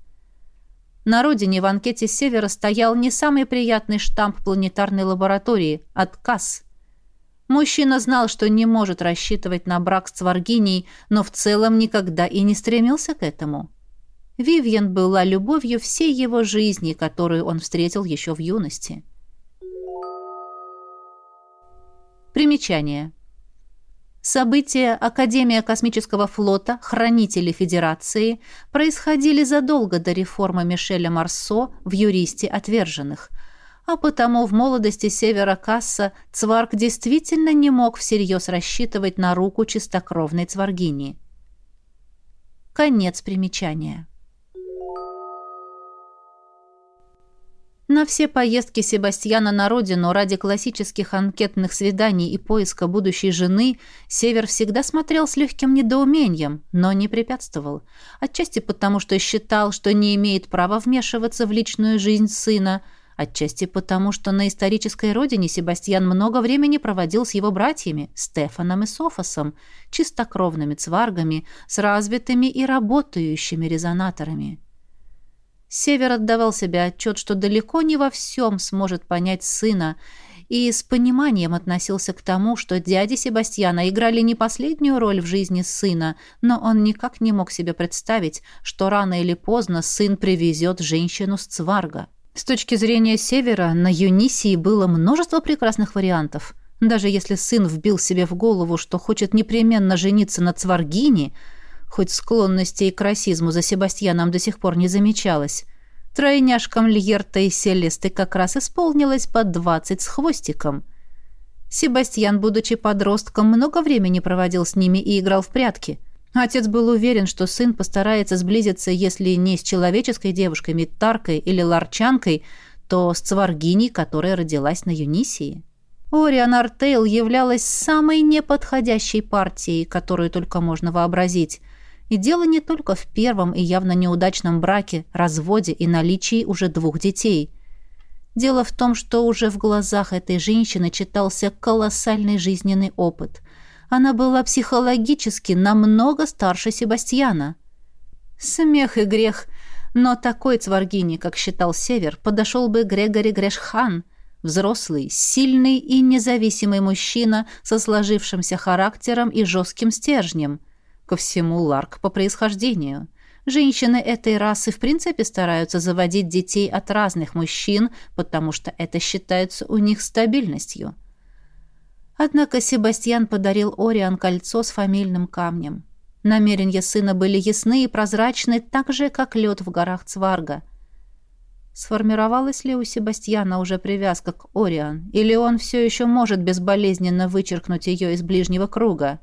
На родине в анкете Севера стоял не самый приятный штамп планетарной лаборатории – отказ. Мужчина знал, что не может рассчитывать на брак с Цваргиней, но в целом никогда и не стремился к этому. Вивьен была любовью всей его жизни, которую он встретил еще в юности. Примечание. События Академия космического флота, хранители Федерации, происходили задолго до реформы Мишеля Марсо в юристе отверженных, а потому в молодости Севера Касса Цварг действительно не мог всерьез рассчитывать на руку чистокровной Цваргини. Конец примечания. На все поездки Себастьяна на родину ради классических анкетных свиданий и поиска будущей жены Север всегда смотрел с легким недоумением, но не препятствовал. Отчасти потому, что считал, что не имеет права вмешиваться в личную жизнь сына, отчасти потому, что на исторической родине Себастьян много времени проводил с его братьями, Стефаном и Софосом, чистокровными цваргами, с развитыми и работающими резонаторами. Север отдавал себе отчет, что далеко не во всем сможет понять сына, и с пониманием относился к тому, что дяди Себастьяна играли не последнюю роль в жизни сына, но он никак не мог себе представить, что рано или поздно сын привезет женщину с Цварга. С точки зрения Севера, на Юнисии было множество прекрасных вариантов. Даже если сын вбил себе в голову, что хочет непременно жениться на Цваргине – хоть склонности к расизму за Себастьяном до сих пор не замечалось. Тройняшкам Льерта и Селесты как раз исполнилось по двадцать с хвостиком. Себастьян, будучи подростком, много времени проводил с ними и играл в прятки. Отец был уверен, что сын постарается сблизиться, если не с человеческой девушкой, Миттаркой или Ларчанкой, то с Цваргиней, которая родилась на Юнисии. Ориан Артейл являлась самой неподходящей партией, которую только можно вообразить – и дело не только в первом и явно неудачном браке, разводе и наличии уже двух детей. Дело в том, что уже в глазах этой женщины читался колоссальный жизненный опыт. Она была психологически намного старше Себастьяна. Смех и грех, но такой цваргини, как считал Север, подошел бы Грегори Грешхан, взрослый, сильный и независимый мужчина со сложившимся характером и жестким стержнем – Ко всему Ларк по происхождению. Женщины этой расы в принципе стараются заводить детей от разных мужчин, потому что это считается у них стабильностью. Однако Себастьян подарил Ориан кольцо с фамильным камнем. Намерения сына были ясны и прозрачны, так же, как лед в горах Цварга. Сформировалась ли у Себастьяна уже привязка к Ориан, или он все еще может безболезненно вычеркнуть ее из ближнего круга?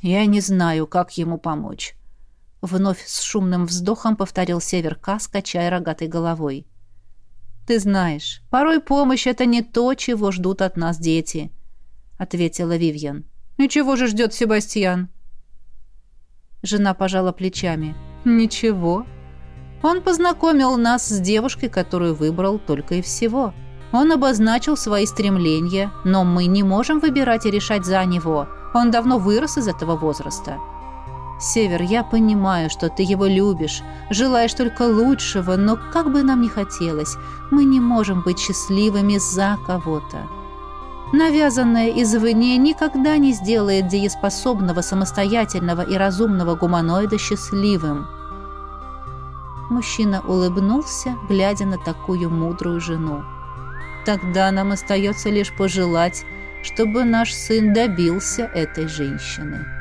«Я не знаю, как ему помочь», — вновь с шумным вздохом повторил Северка, скачая рогатой головой. «Ты знаешь, порой помощь — это не то, чего ждут от нас дети», — ответила Вивьен. «И чего же ждет Себастьян?» Жена пожала плечами. «Ничего. Он познакомил нас с девушкой, которую выбрал только и всего. Он обозначил свои стремления, но мы не можем выбирать и решать за него. Он давно вырос из этого возраста. Север, я понимаю, что ты его любишь, желаешь только лучшего, но как бы нам ни хотелось, мы не можем быть счастливыми за кого-то. Навязанное извне никогда не сделает дееспособного, самостоятельного и разумного гуманоида счастливым. Мужчина улыбнулся, глядя на такую мудрую жену. Тогда нам остается лишь пожелать, чтобы наш сын добился этой женщины.